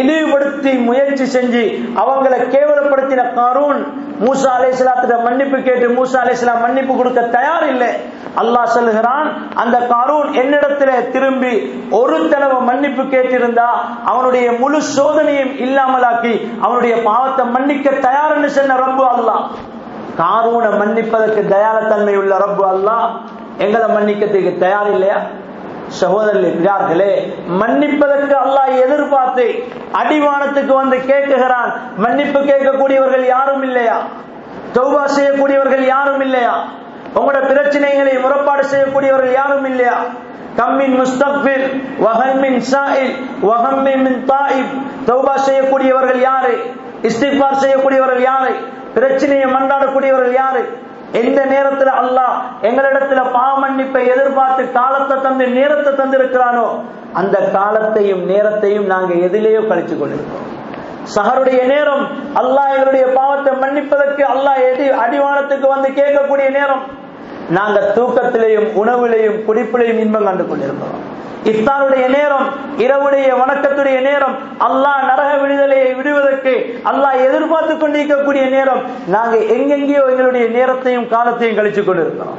இழிவுபடுத்தி முயற்சி செஞ்சு அவங்களை கேவலப்படுத்தின காரூன் மூசா அலைசலாத்திட மன்னிப்பு கேட்டு மூசா அலை மன்னிப்பு கொடுக்க தயார் இல்லை அல்லாஹ் சொல்லுகிறான் அந்த காரூன் என்னிடத்துல திரும்பி ஒரு தடவை மன்னிப்பு கேட்டிருந்தா அவனுடைய முழு சோதனையும் இல்லாமலாக்கி அவனுடைய பாவத்தை மன்னிக்க தயார் என்று சொன்ன ரப்பு அல்லாஹ் காரூனை மன்னிப்பதற்கு தயாரத்தன்மை உள்ள ரப்பு அல்லாஹ் எங்களை மன்னிக்கிறதுக்கு தயார் இல்லையா சகோதரர்களே மன்னிப்பதற்கு அல்லாஹ் எதிர்பார்த்து அடிவானத்துக்கு வந்து கேட்குகிறான். மன்னிப்பு கேட்கக்கூடியவர்கள் யாரும் இல்லையா? தௌபா செய்யக்கூடியவர்கள் யாரும் இல்லையா? உங்களோட பிரச்சனைகளை முறப்பாடு செய்யக்கூடியவர்கள் யாரும் இல்லையா? கம்மின் முஸ்தபில் வஹம்மின் சாயில் வஹம்மின் தாயிப். தௌபா செய்யக்கூடியவர்கள் யாரு? இஸ்திஃபார் செய்யக்கூடியவர்கள் யாரு? பிரச்சனையை மண்டாடக்கூடியவர்கள் யாரு? எந்த நேரத்துல அல்லாஹ் எங்களிடத்துல பாவ மன்னிப்பை எதிர்பார்த்து காலத்தை தந்து நேரத்தை தந்திருக்கிறானோ அந்த காலத்தையும் நேரத்தையும் நாங்க எதிலேயோ கழிச்சு கொண்டிருக்கோம் சஹருடைய நேரம் அல்லாஹ் எங்களுடைய பாவத்தை மன்னிப்பதற்கு அல்லாஹ் எதி அடிவானத்துக்கு வந்து கேட்கக்கூடிய நேரம். நாங்க தூக்கத்திலேயும் உணவிலையும் குடிப்பிலையும் இன்பம் கண்டு கொண்டிருக்கிறோம். இஃப்தாருடைய நேரம் இரவுடைய வணக்கத்துடைய நேரம் அல்லாஹ் நரக விடுதலையை விடுவதற்கு அல்லாஹ் எதிர்பார்த்து கொண்டிருக்கக்கூடிய நேரம் நாங்க எங்கெங்கேயோ எங்களுடைய நேரத்தையும் காலத்தையும் கழிச்சு கொண்டிருக்கிறோம்.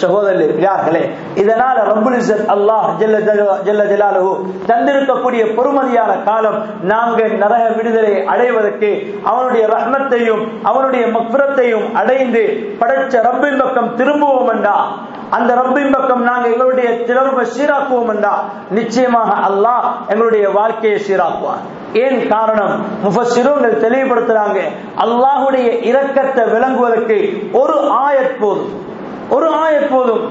சகோதரர்களே இதனால ரப்புல் அல்லாஹ் ஜல்ல ஜலாலு தந்திருக்கக்கூடிய பொறுமதியான காலம் நாங்கள் நரக விடுதலை அடைவதற்கு அவனுடைய ரஹ்மத்தையும் அவனுடைய மக்ரத்தையும் அடைந்து படைச்ச ரப்பின் பக்கம் திரும்புவோம் என்றா அந்த ரப்பின் பக்கம் நாங்கள் எங்களுடைய திறமை சீராக்குவோம் என்றா நிச்சயமாக அல்லாஹ் எங்களுடைய வாழ்க்கையை சீராக்குவார் ஏன் காரணம்? முஃபஸ்ஸிரூன்கள் தெளிவுபடுத்துறாங்க. அல்லாஹுடைய இரக்கத்தை விளங்குவதற்கு ஒரு ஆயத் போதும். ஒரு ஆய போதும்.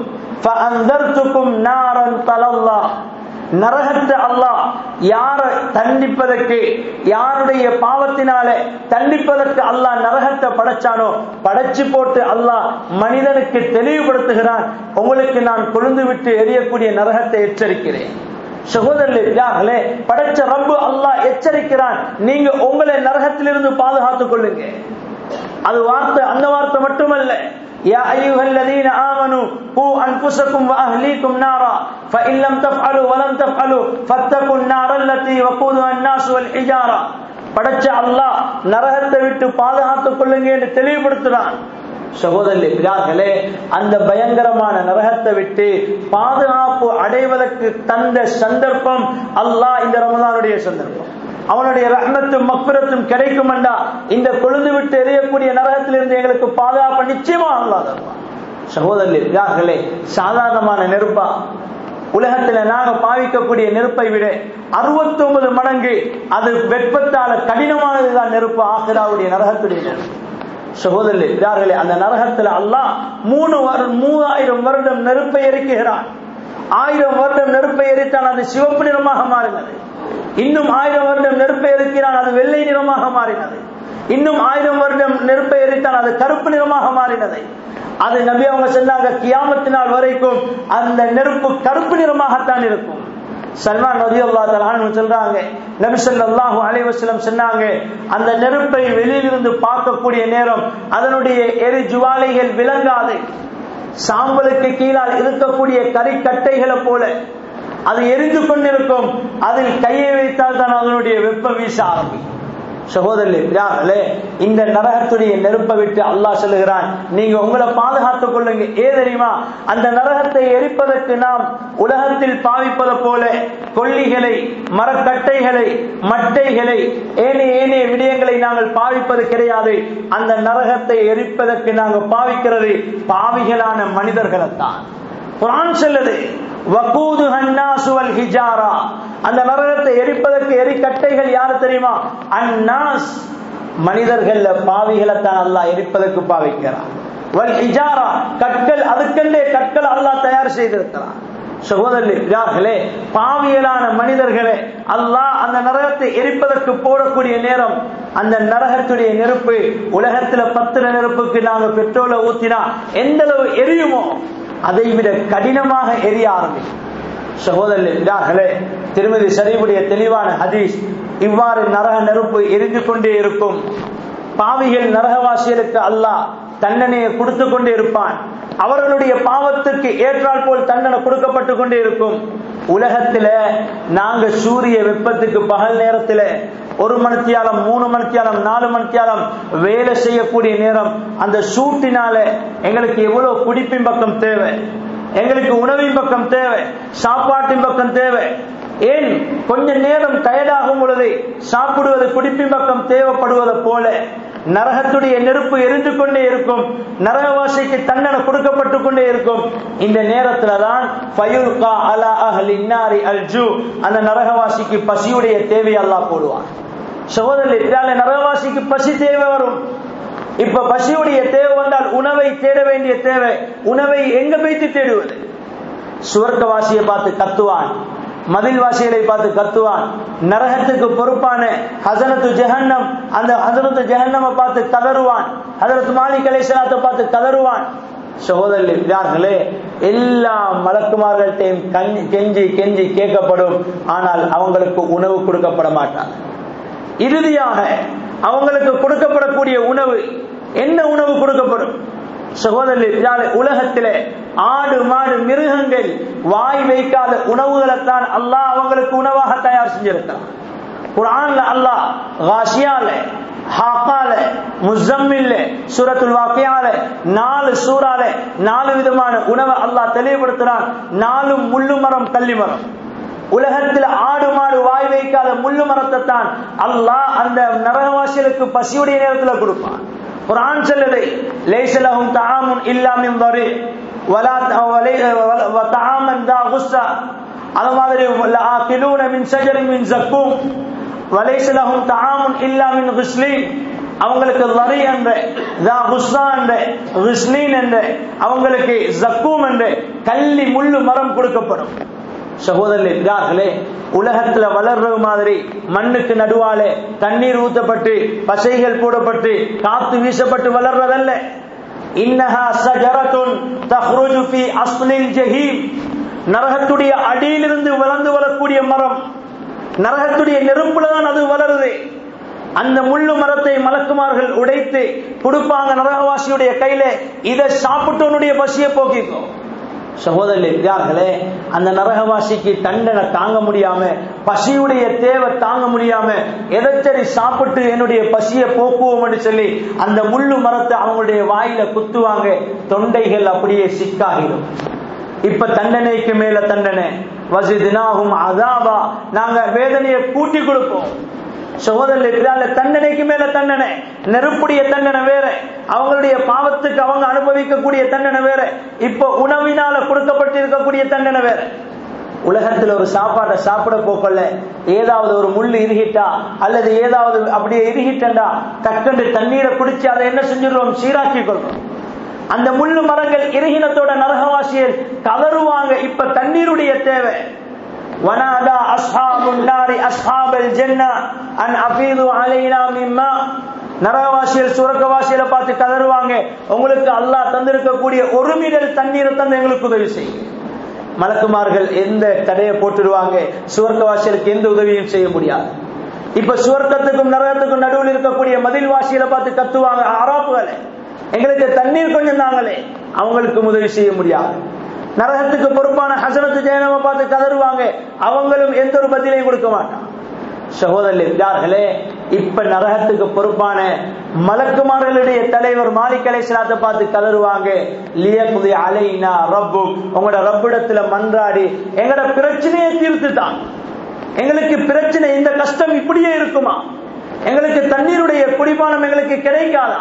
நரகத்தை அல்லாஹ் யார தண்டிப்பதற்கு யாருடைய பாவத்தினாலே தண்டிப்பதற்கு அல்லாஹ் நரகத்தை படைச்சானோ படைச்சு போட்டு அல்லாஹ் மனிதனுக்கு தெளிவுபடுத்துகிறான். உங்களுக்கு நான் கொழுந்து விட்டு எரியக்கூடிய நரகத்தை எச்சரிக்கிறேன். சகோதரர்களே படைச்ச ரப்பு அல்லாஹ் எச்சரிக்கிறான். நீங்க உங்களை நரகத்திலிருந்து பாதுகாத்துக் கொள்ளுங்க. அது வார்த்தை அந்த வார்த்தை மட்டுமல்ல يا أيها الذين آمنوا قوا أنفسكم وأهليكم نارا فإن لم تفعلوا ولم تفعلوا فاتقوا النار التي وقودها الناس والحجارة படைச்ச அல்லாஹ் நரகத்தை விட்டு பாதுகாத்துக் கொள்ளுங்க என்று தெளிவுபடுத்துறான் சகோதரி பிதார்களே அந்த பயங்கரமான நரகத்தை விட்டு பாதுகாப்பு அடைவதற்கு தந்த சந்தர்ப்பம் அல்லாஹ் இந்த ரமலானுடைய சந்தர்ப்பம் அவனுடைய ரஹ்மத்தும் மக்பிரத்தும் கிடைக்கும் என்றா இந்த கொழுந்து விட்டு எரியக்கூடிய நரகத்திலிருந்து எங்களுக்கு பாதுகாப்பு நிச்சயமா அல்லாத தருவான். சாதாரணமான நெருப்பா? உலகத்துல நாங்க பாவிக்கக்கூடிய நெருப்பை விட அறுபத்தி ஒன்பது மடங்கு அது வெப்பத்தால கடினமானதுதான் நெருப்பு ஆசிராவுடைய நரகத்துடைய நெருப்பு. சகோதரர்களே அந்த நரகத்துல அல்லாஹ் மூணு மூவாயிரம் வருடம் நெருப்பை எரிக்குகிறான். ஆயிரம் வருடம் நெருப்பை எரித்தான் அது சிவப்பு நிறமாக மாறினது இன்னும் ஆயிரம் வருடம் நெருப்பை எரிக்கிறான் அது வெள்ளை நிறமாக மாறினது. இன்னும் ஆயிரம் வருடம் நெருப்பை எரித்தான் அது கருப்பு நிறமாக மாறினது. அது நபி அவங்க சொன்னாங்க கியாமத்து நாள் வரைக்கும் அந்த நெருப்பு கருப்பு நிறமாகத்தான் இருக்கும். சல்மான் நபி அல்லா சொல்றாங்க நபி ஸல்லல்லாஹு அலைவசலம் சொன்னாங்க அந்த நெருப்பை வெளியிலிருந்து பார்க்கக்கூடிய நேரம் அதனுடைய எரி ஜுவாலைகள் விளங்காது. சாம்பலுக்கு கீழால் இருக்கக்கூடிய கறிக்கட்டைகளை போல அது எரிந்து கொண்டிருக்கும். அதில் கையை வைத்தால் தான் அதனுடைய வெப்ப வீச ஆரம்பிக்கும். சகோதரர்களே இந்த நரகத்துடைய நெருப்பை விட்டு அல்லாஹ் சொல்லுகிறான். நீங்க உங்களை பாதுகாத்துக் கொள்ளுங்க. ஏ தெரியுமா? அந்த நரகத்தை எரிப்பதற்கு நாம் உலகத்தில் பாவிப்பது போல கொல்லிகளை மரக்கட்டைகளை மட்டைகளை ஏனைய ஏனைய விடயங்களை நாங்கள் பாவிப்பது கிடையாது. அந்த நரகத்தை எரிப்பதற்கு நாங்கள் பாவிக்கிறது பாவிகளான மனிதர்களைத்தான் குரான் செல்லது வகூது ஹன்னாசு ஹிஜாரா. அந்த நரகத்தை எரிப்பதற்கு எரிக்கட்டைகள் யாரு தெரியுமா? அன்னாஸ். மனிதர்கள்ல பாவிகளைத்தான் அல்லாஹ் எரிப்பதற்கு பாவிக்கிறான். வல் ஹிஜாரா. கற்கள் அதுக்கென்றே கற்கள் அல்லாஹ் தயார் செய்திருக்கிறான். சகோதரர்களே பாவியலான மனிதர்களே அல்லாஹ் அந்த நரகத்தை எரிப்பதற்கு போடக்கூடிய நேரம் அந்த நரகத்துடைய நெருப்பு உலகத்துல பத்திர நெருப்புக்கு நாங்க பெட்ரோலை ஊத்தினா எந்த அளவு எரியுமோ அதை விட கடினமாக எரிய ஆரம்பிக்கும். சகோதரர்களே திருமதி சரிவுடைய தெளிவான ஹதீஸ் இவ்வாறு நரக நெருப்பு எரிந்து கொண்டே இருக்கும். பாவிகள் நரகவாசிகளுக்கு அல்லாஹ் தண்டனையை கொடுத்து கொண்டே இருப்பான். அவர்களுடைய பாவத்துக்கு ஏற்றால் போல் தண்டனை கொடுக்கப்பட்டு கொண்டே இருக்கும். உலகத்துல நாங்க சூரிய வெப்பத்துக்கு பகல் நேரத்துல ஒரு மணித்தியாலம் மூணு மணித்தியாலம் நாலு மணித்தியாலம் வேலை செய்யக்கூடிய நேரம். அந்த சூட்டினால எங்களுக்கு எவ்வளவு குடிப்பின் பக்கம் தேவை? எங்களுக்கு உணவின் பக்கம் தேவை? சாப்பாட்டின் பக்கம் தேவை? ஏன்? கொஞ்ச நேரம் டயர்டாகும் பொழுது சாப்பிடுவது குடிப்பின் பக்கம் தேவைப்படுவது போல. நரகத்துடைய நெருப்பு எரிந்து கொண்டே இருக்கும். நரகவாசிக்கு தண்டனை கொடுக்கப்பட்டு கொண்டே இருக்கும். இந்த நேரத்துல தான் இன்னாரி அல்ஜு அந்த நரகவாசிக்கு பசியுடைய தேவை அல்லா போடுவான். சகோதரர் இதால நரகவாசிக்கு பசி தேவை வரும். இப்ப பசியுடைய தேவை வந்தால் உணவை தேட வேண்டிய தேவை. உணவை எங்க வைத்து தேடுவது? சுவர்க்கவாசியை பார்த்து கத்துவான். மதில் வாசிகளை பார்த்து கத்துவான். நரகத்துக்கு பொறுப்பான ஹசனத்து ஜெஹன்னம் அந்த ஹசனத்து ஜெஹன்னம பார்த்து கதறுவான் ஹசரத் மாலிக் அலைசலாத்தை பார்த்து கதறுவான் சகோதரர்களே எல்லா மலக்குமார்கள்ட்டையும் கஞ்சி கெஞ்சி கெஞ்சி கேட்கப்படும். ஆனால் அவங்களுக்கு உணவு கொடுக்கப்பட மாட்டாங்க. இறுதியாக அவங்களுக்கு கொடுக்கப்படக்கூடிய உணவு என்ன உணவு கொடுக்கப்படும்? சகோதரர் உலகத்திலே ஆடு மாடு மிருகங்கள் வாய் வைக்காத உணவுகளைத்தான் அல்லாஹ் அவங்களுக்கு உணவாக தயார் செஞ்சிருக்கிறான். குரான்ல அல்லாஹ் காஷியால ஹாக்கால முசம்மில்ல சூரத்துல் வாக்கியால நாலு சூறால நாலு விதமான உணவை அல்லாஹ் தெளிவுபடுத்துறான். நாலு முள்ளு மரம் கள்ளி மரம். உலகத்தில் ஆடு மாடு வாய் வைக்காத முள்ளு மரத்தை தான் அல்லாஹ் அந்த நரகவாசிகளுக்கு பசியுடைய நேரத்தில் கொடுப்பான். குரான் சொல்லுது லைசலஹும் தஆமுன் இல்லா மின் தரி வலா தஆமன் தா குஸ்ஸா. அது மாதிரி ஆகிலூன மின் ஷஜரின் மின் ஜக்கூம் வலைசலஹும் தஆமுன் இல்லாமின் குஸ்லீன் அவங்களுக்கு வரி என்ற ஹுஸ்னா என்ற ஹுஸ்லீன் என்ற அவங்களுக்கு ஜக்கூம் என்ற கள்ளி முள்ளு மரம் கொடுக்கப்படும். சகோதரர்களே உலகத்துல வளர்ற மாதிரி மண்ணுக்கு நடுவாலே தண்ணீர் ஊத்தப்பட்டு பசைகள் போடப்பட்டு காத்து வீசப்பட்டு வளர்றதல்ல. இன்னஹா சஜரத்துன் தஹ்ருஜு ஃபி அஸ்லில் ஜஹீம். நரகத்துடைய அடியிலிருந்து வளர்ந்து வரக்கூடிய மரம். நரகத்துடைய நெருப்புல தான் அது வளருது. அந்த முள்ளு மரத்தை மலக்குமார்கள் உடைத்து கொடுப்பாங்க நரகவாசியுடைய கையில. இதை சாப்பிட்டவனுடைய பசியை போக்கிக்கும். சகோதரர்களே அந்த நரகவாசிக்கு தண்டனை தாங்க முடியாம பசியுடைய தேவை தாங்க முடியாம எதச்சரி சாப்பிட்டு என்னுடைய பசியை போக்குவோம் சொல்லி அந்த முள்ளு மரத்தை அவங்களுடைய வாயில குத்துவாங்க தொண்டைகள் அப்படியே சிக்காகிடும். இப்ப தண்டனைக்கு மேல தண்டனை. வசிதினாகும் அதாபா. நாங்க வேதனையை கூட்டி கொடுப்போம். சகோதரர் தண்டனைக்கு மேல தண்டனை. நெருப்புடைய தண்டனை வேற. அவங்களுடைய பாவத்துக்கு அவங்க அனுபவிக்கக்கூடிய தண்டனை வேற. இப்ப உணவினால கொடுக்கப்பட்டிருக்கக்கூடிய தண்டனை வேற. உலகத்துல ஒரு சாப்பாட்டை சாப்பிட போக்கல ஏதாவது ஒரு முள் இருகிட்டா அல்லது ஏதாவது அப்படியே இருகிட்டா கக்கண்டு தண்ணீரை குடிச்சு அதை என்ன செஞ்சிடுறோம்? சீராக்கி கொள்றோம். அந்த முள்ளு மரங்கள் இருகினத்தோட நரகவாசியில் கதறுவாங்க. இப்ப தண்ணீருடைய தேவை. ونادى أصحاب النار أصحاب الجنة أن أفيضوا علينا من ماء நரகவாசியல் சுரக்கவாசியில பார்த்து கதறுவாங்க உங்களுக்கு அல்லாஹ் தந்திருக்கக்கூடிய ஒரு மீடல் தண்ணீரை தந்து எங்களுக்கு உதவி செய்யும் மலக்குமார்கள் எந்த தடையை போட்டுடுவாங்க சுவர்க்கவாசியலுக்கு எந்த உதவியும் செய்ய முடியாது இப்ப சுவர்க்கத்துக்கும் நரகத்துக்கும் நடுவில் இருக்கக்கூடிய மதில் வாசியில பார்த்து கத்துவாங்க ஆராப்புகளை எங்களுக்கு தண்ணீர் கொஞ்சம் தாங்களே அவங்களுக்கும் உதவி செய்ய முடியாது நரகத்துக்கு பொறுப்பான ஹசனத்து ஜெயனம பார்த்து கதறுவாங்க. அவங்களும் எந்த ஒரு பதிலையும் கொடுக்க மாட்டான். சகோதரர்களே இப்ப நரகத்துக்கு பொறுப்பான மலக்குமார்களுடைய தலைவர் மாலிக் அலைசலாத்தை பார்த்து கதறுவாங்க. லியகுதி அலைனா ரப்பு உங்களோட ரப்பிடத்துல மன்றாடி. எங்களோட பிரச்சனையை தீர்த்துட்டான் எங்களுக்கு பிரச்சனை இந்த கஷ்டம் இப்படியே இருக்குமா? எங்களுக்கு தண்ணீருடைய குடிபானம் எங்களுக்கு கிடைக்காதா?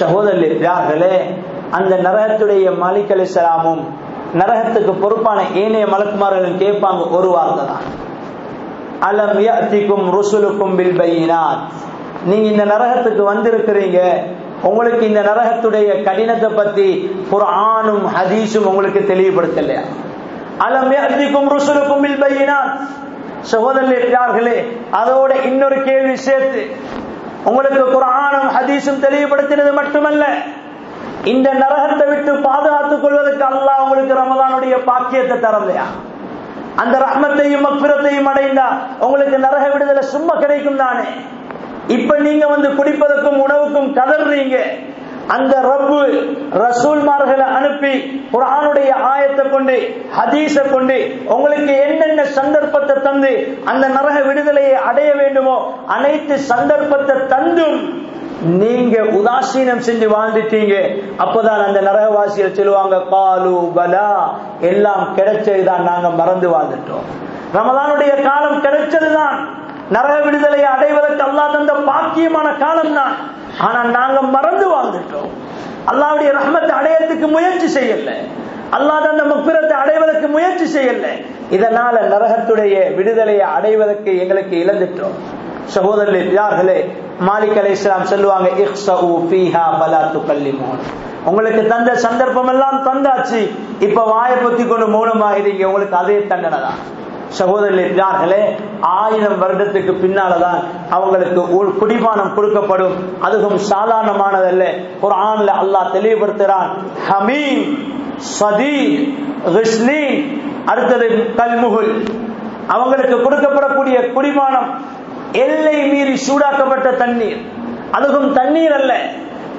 சகோதரர்களே அந்த நரகத்துடைய மாலிக் அலிசலாமும் நரகத்துக்கு பொறுப்பான ஏனைய மலக்குமார்களும் கேட்பாங்க ஒரு வார்த்தை தான். அலம் யத்திக்கும் ருசுலுக்கும் பில் பையினாத். நீங்க இந்த நரகத்துக்கு வந்திருக்கிறீங்க உங்களுக்கு இந்த நரகத்துடைய கடினத்தை பத்தி குர்ஆனும் ஹதீஸும் உங்களுக்கு தெளிவுபடுத்தலையா? அலம் யத்திக்கும் ருசுலுக்கும் பில் பையினாத். சகோதரர்களே அதோட இன்னொரு கேள்வி சேர்த்து உங்களுக்கு குரானும் ஹதீஸும் தெளிவுபடுத்தினது மட்டுமல்ல இந்த நரகத்தை விட்டு பாதுகாத்துக் கொள்வதற்கு அல்லாஹ் உங்களுக்கு ரமதானுடைய பாக்கியத்தை தரலையா அந்த ரஹ்மத்தையும் அப்புறத்தையும் அடைந்தா உங்களுக்கு நரக விடுதலை சும்மா கிடைக்கும் தானே? இப்ப நீங்க வந்து குடிப்பதற்கும் உணவுக்கும் கதறீங்க. அந்த ரப்பு ரசூல்மார்களை அனுப்பி குரானுடைய ஆயத்தை கொண்டு ஹதீஸ கொண்டு உங்களுக்கு என்னென்ன சந்தர்ப்பத்தை தந்து அந்த நரக விடுதலையை அடைய வேண்டுமோ அனைத்து சந்தர்ப்பத்தை தந்தும் நீங்க உதாசீனம் செஞ்சு வாழ்ந்துட்டீங்க. அப்பதான் அந்த நரகவாசிகள் சொல்லுவாங்க பாலு பலா. எல்லாம் கிடைச்சதுதான் நாங்க மறந்து வாழ்ந்துட்டோம். ரமதானுடைய காலம் கிடைச்சதுதான். நரக விடுதலையை அடைவதற்கு அல்லா தந்த பாக்கியமான காலம் தான் ஆனா நாங்க மறந்து வாழ்ந்துட்டோம். அல்லாவுடைய ரஹமத்தை அடையறதுக்கு முயற்சி செய்யல. அல்லாத தந்த முப்பிரத்தை அடைவதற்கு முயற்சி செய்யல. இதனால நரகத்துடைய விடுதலையை அடைவதற்கு எங்களுக்கு இழந்துட்டோம். சகோதரர்களே மாலிக் அலி இஸ்லாம் சொல்லுவாங்க உங்களுக்கு தந்த சந்தர்ப்பம் எல்லாம் தந்தாச்சு. இப்ப வாயை பத்தி கொண்டு மௌனமாகிறீங்க. உங்களுக்கு அதே தண்டனை சகோதரர்களே ஆயிரம் வருடத்துக்கு பின்னாலதான் அவங்களுக்கு குடிமானம் கொடுக்கப்படும். அதுவும் சாதாரணமானதல்ல. ஒரு ஆண்ல அல்லாஹ் தெளிவுபடுத்துறான். ஹமீம் சதீ அடுத்தது கல்முகுல். அவங்களுக்கு கொடுக்கப்படக்கூடிய குடிமானம் எல்லை மீறி சூடாக்கப்பட்ட தண்ணீர். அதுவும் தண்ணீர் அல்ல.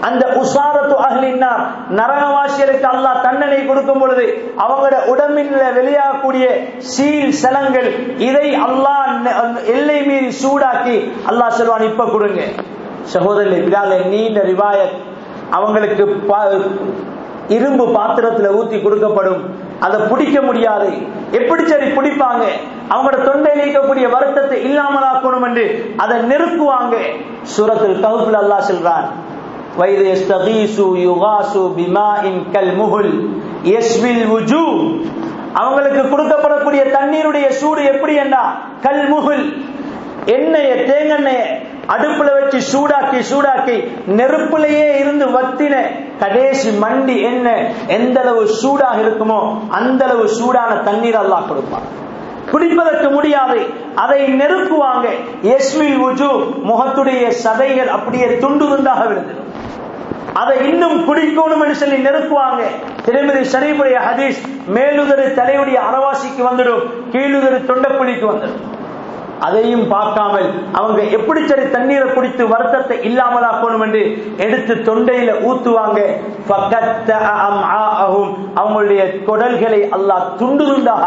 அந்த உசாரத்து அகலினார் நரகவாசியருக்கு அல்லாஹ் தண்டனை கொடுக்கும் பொழுது அவங்களோட உடம்பில் வெளியாகக்கூடிய சீல் சலங்கள் இதை அல்லாஹ் எல்லை மீறி சூடாக்கி அல்லாஹ் சொல்வான் இப்ப கொடுங்க. சகோதரர் நீண்ட ரிவாயத். அவங்களுக்கு இரும்பு பாத்திரத்துல ஊத்தி கொடுக்கப்படும். அதை பிடிக்க முடியாது. எப்படி சரி பிடிப்பாங்க? அவங்களோட தொண்டையில் இருக்கக்கூடிய வருத்தத்தை இல்லாமலாக்கணும் என்று அதை நெருக்குவாங்க. சுரத்தில் கவுப்புல அல்லா சொல்றான் வைது எஸ்தகீசு யுகாசு பிமாஇன் கல் முகுல் யஸ்வில் உஜூ அவங்களுக்கு கொடுக்கப்படக்கூடிய தண்ணீருடைய சூடு எப்படி என்றா? கல் முகுல் எண்ணெய தேங்கெண்ணெய அடுப்புல வச்சு சூடாக்கி சூடாக்கி நெருப்புலயே இருந்து வத்தின கடைசி மண்டி என்ன? எந்த அளவு சூடாக இருக்குமோ அந்த அளவு சூடான தண்ணீர் அல்லாஹ் கொடுப்பான். குடிப்பதற்கு முடியாது. அதை நெருக்குவாங்க எஸ்மில் உஜு முகத்துடைய சதைகள் அப்படியே துண்டு துண்டாக விழுந்துடும் அதை இன்னும் குடிக்கணும் சொல்லி நெருக்குவாங்க திருமதி ஷரீஃபுடைய ஹதீஸ் மேலுதரு தலையுடைய அரவாசிக்கு வந்துடும் கீழுதரு தொண்டப்புலிக்கு வந்துடும். அதையும் பார்க்காமல் அவங்க எப்படி சரி தண்ணீரை குடித்து வருத்தத்தை இல்லாமலாக்கணும் என்று எடுத்து தொண்டையில ஊத்துவாங்க. அவங்களுடைய குடல்களை அல்லாஹ் துண்டு துண்டாக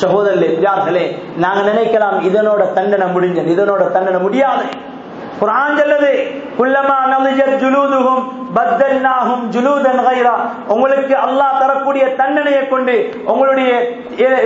சகோதரர்களே நாங்க நினைக்கலாம் இதனோட தண்டனை முடிஞ்சது இதனோட தண்டனை முடியாது குரான் சொல்லுது குல்லமா நலிஜத் ஜுலூதுஹும் ஜுலூதன் கைரா உங்களுக்கு அல்லாஹ் தரக்கூடிய தண்டனையை கொண்டு உங்களுடைய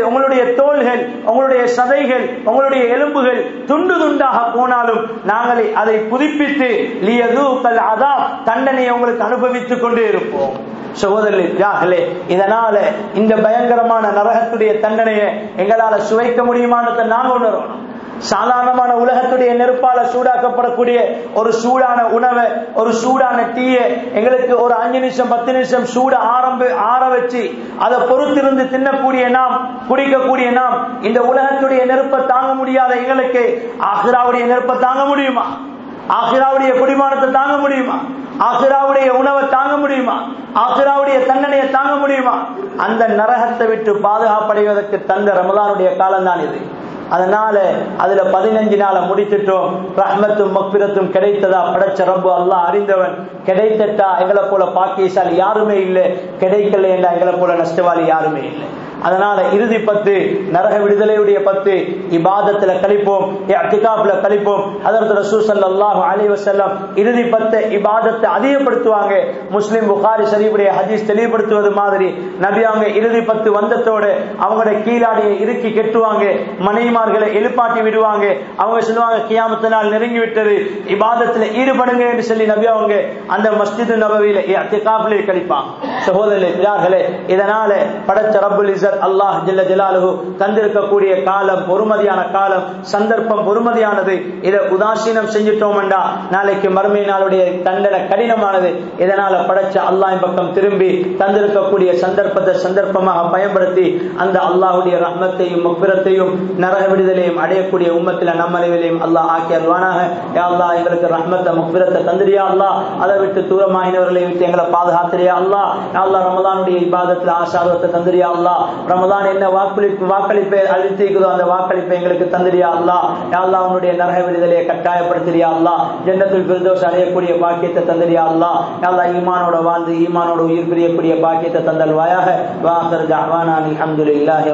உங்களுடைய தோள்கள் உங்களுடைய சதைகள் உங்களுடைய எலும்புகள் துண்டு துண்டாக போனாலும் நாங்கள் அதை புதுப்பித்து லியதூக்கல் அதா தண்டனையை உங்களுக்கு அனுபவித்துக் கொண்டே இருப்போம் சகோதரர்களே இதனால இந்த பயங்கரமான நரகத்துடைய தண்டனையை எங்களால சுவைக்க முடியுமானதை நாங்க உணரணும் சாதாரணமான உலகத்துடைய நெருப்பால சூடாக்கப்படக்கூடிய ஒரு சூடான உணவை ஒரு சூடான டீயை எங்களுக்கு ஒரு அஞ்சு நிமிஷம் பத்து நிமிஷம் சூட ஆரம்ப ஆற வச்சு அதை பொறுத்திருந்து தின்னக்கூடிய நாம் குடிக்கக்கூடிய நாம் இந்த உலகத்துடைய நெருப்பை தாங்க முடியாத எங்களுக்கு ஆஹிராவுடைய நெருப்பை தாங்க முடியுமா? ஆஹிராவுடைய குடிமானத்தை தாங்க முடியுமா? ஆசிராவுடைய உணவை தாங்க முடியுமா? ஆசிராவுடைய தண்டனையை தாங்க முடியுமா? அந்த நரகத்தை விட்டு பாதுகாப்படைவதற்கு தந்த ரமலானுடைய காலம் தான் இது. அதனால அதுல பதினஞ்சு நாளை முடித்துட்டோம் ரஹ்மத்தும் மக்பிரத்தும் கிடைத்ததா படைச்ச ரப்பு அல்லா அறிந்தவன். கிடைத்தட்டா எங்களை போல பாக்கியசாலி யாருமே இல்லை. கிடைக்கல என்றா எங்களை போல நஷ்டவாளி யாருமே இல்லை. அதனால இறுதி பத்து நரக விடுதலையுடைய பத்து இபாதத்துல கழிப்போம் அத்திகாப்ல கழிப்போம். அதற்கு ரசூ சல்லாஹு அலி வசல்லம் இறுதி பத்து இபாதத்தை அதிகப்படுத்துவாங்க. முஸ்லிம் புகாரி ஷரீஃபுடைய ஹதீஸ் தெளிவுபடுத்துவது மாதிரி நபி அவங்க இறுதி பத்து வந்தத்தோடு அவங்களோட கீழாடியை இறுக்கி கெட்டுவாங்க. மனைவிமார்களை எழுப்பாட்டி விடுவாங்க. அவங்க சொல்லுவாங்க கியாமத்து நாள் நெருங்கி விட்டது. இபாதத்துல ஈடுபடுங்க என்று சொல்லி நபி அவங்க அந்த மஸ்ஜிது நபவியில அத்திகாப்ல கழிப்பாங்க. சகோதரர்களே இதனால படைச்ச ரப்புல் இசத் அல்லாஹ் ஜில்ல ஜலாலுஹு தந்திருக்கக்கூடிய காலம் பொறுமதியான காலம் சந்தர்ப்பம் பொறுமதியானது. இதை உதாசீனம் செஞ்சிட்டோம்டா நாளைக்கு மறுமை நாளுடைய தண்டனை கடினமானது. இதனால படைச்ச அல்லாஹ் பக்கம் திரும்பி தந்திருக்கக்கூடிய சந்தர்ப்பத்தை சந்தர்ப்பமாக பயன்படுத்தி அந்த அல்லாஹுடைய ரஹ்மத்தையும் முக்பிரத்தையும் நரக விடுதலையும் அடையக்கூடிய உம்மத்தில நம்மளைவிலையும் அல்லாஹ் ஆக்கி அல்வானாக அல்லா எங்களுக்கு ரஹ்மத்தை முக்பிரத்தை தந்திரியா அல்லா அதை விட்டு தூரமாகினவர்களை விட்டு எங்களை பாதுகாத்திரியா அல்லா அல்லா ரமதானுடைய ரமலானுடைய ஆசாதத்தை தந்திரியா அல்லா ரமதான் என்ன வாக்களிப்பு வாக்களிப்பை அளித்திருக்குதோ அந்த வாக்களிப்பை எங்களுக்கு தந்திரியா அல்லா? யாழ்லா உன்னுடைய நரக விடுதலையை கட்டாயப்படுத்திரியா அல்லா? ஜன்னத்தில் பிரதோஷ் அடையக்கூடிய பாக்கியத்தை தந்திரியா அல்லா? யாழ்லா ஈமானோட வாழ்ந்து ஈமானோட உயிர் பிரியக்கூடிய பாக்கியத்தை தந்தல் வாயாக வாசர் ஜாவானா அலமதுல்லாஹி